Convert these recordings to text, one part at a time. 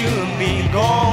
You've been gone.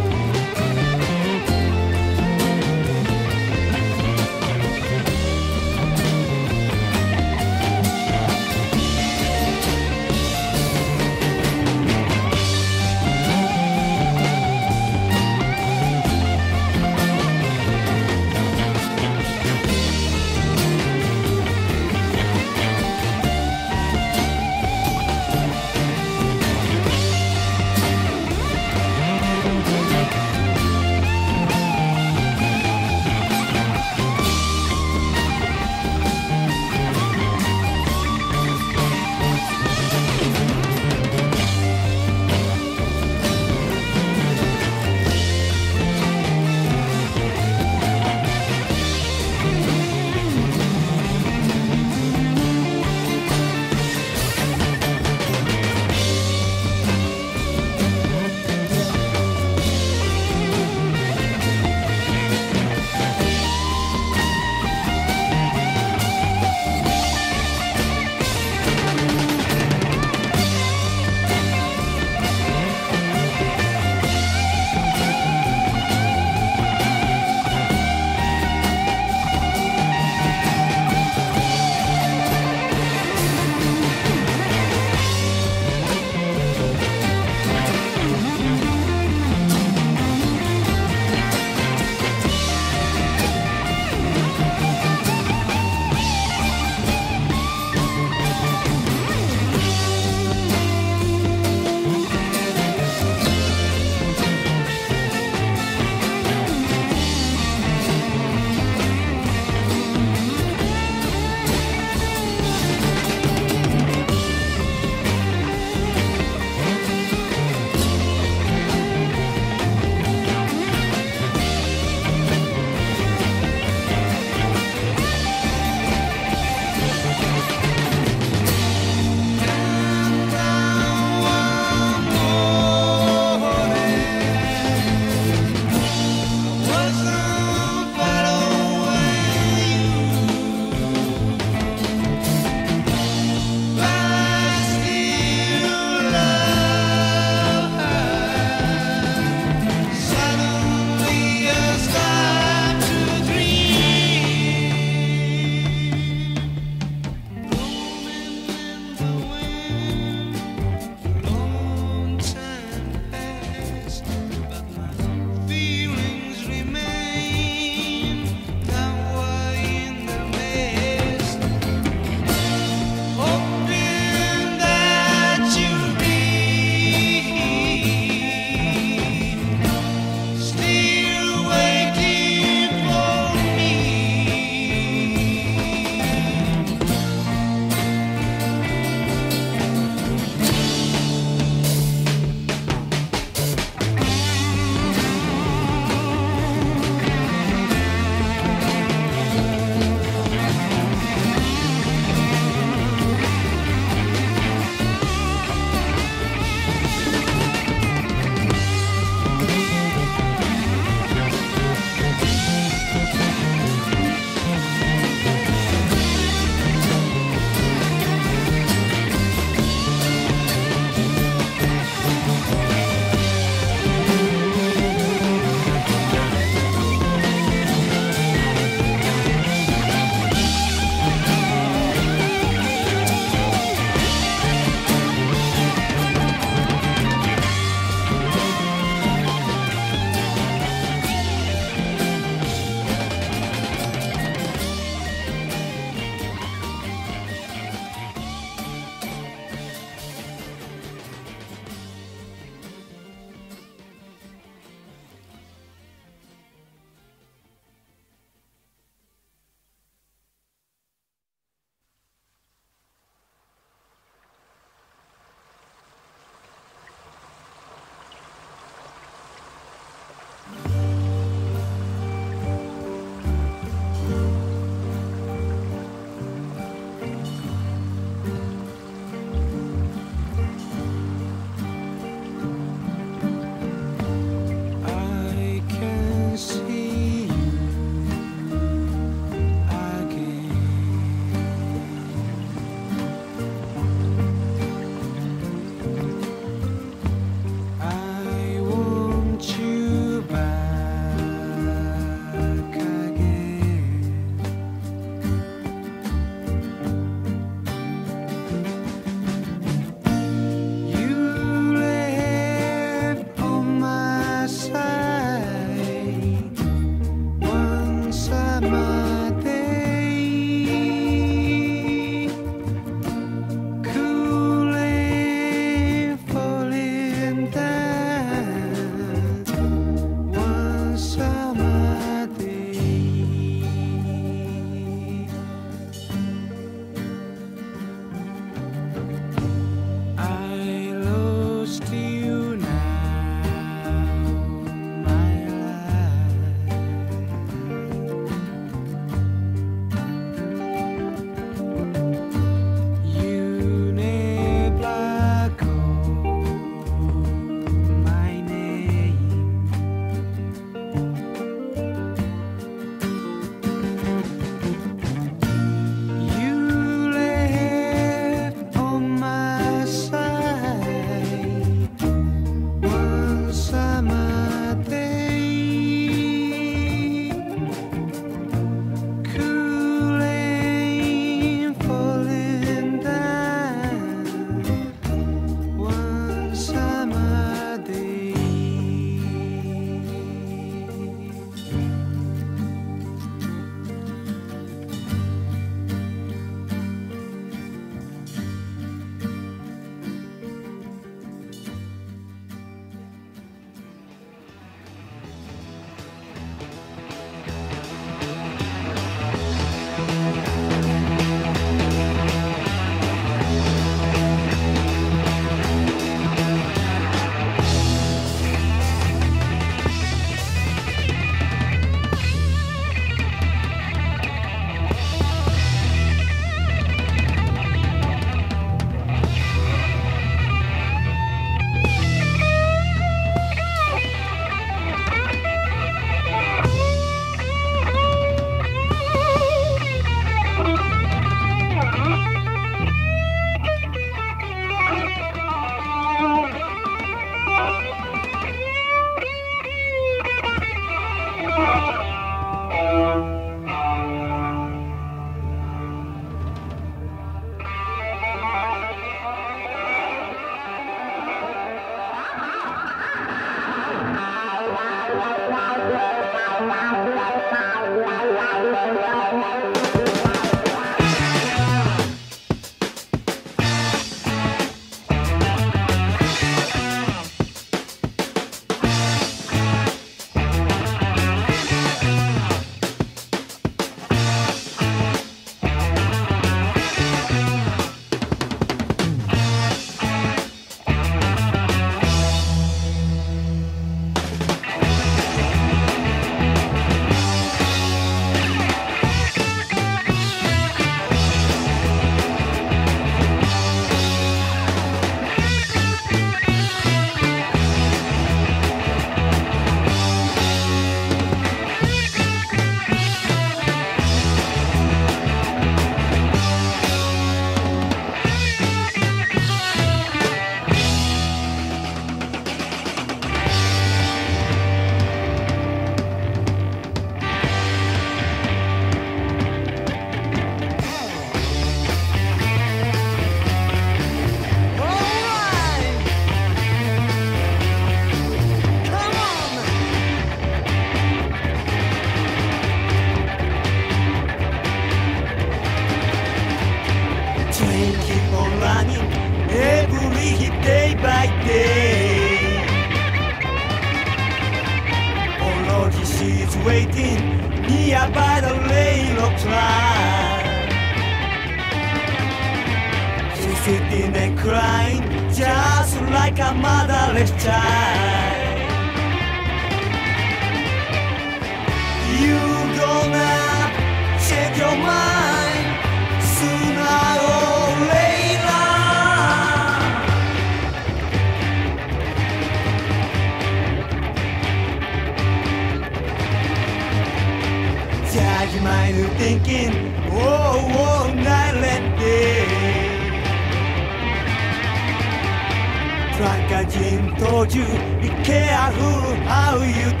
you'd.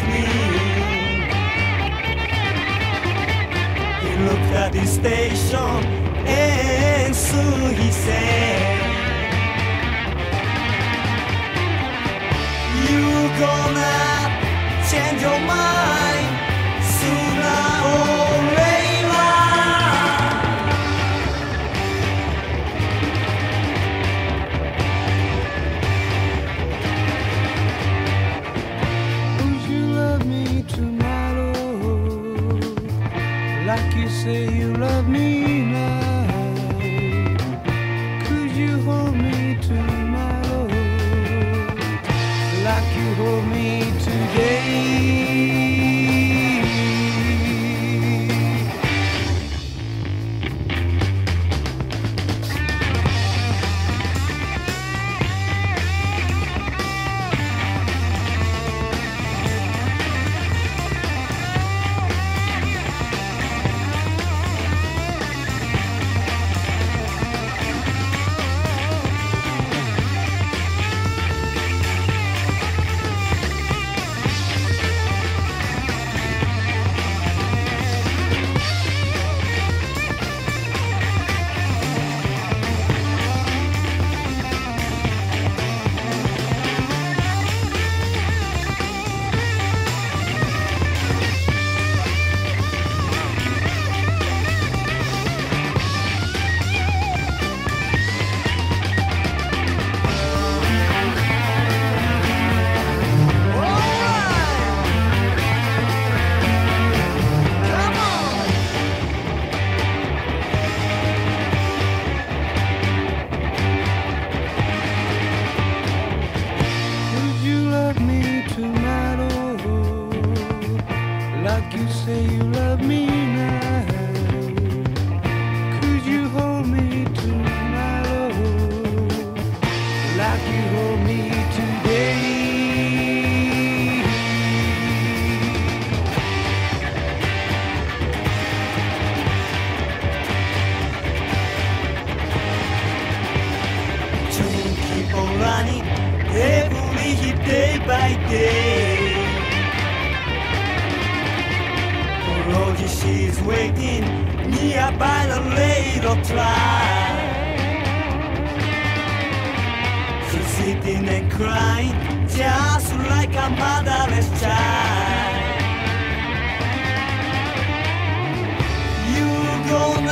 He looked at the station and soon he said, You gonna change your mind? say you love me. And a cry, just like a motherless child. You gonna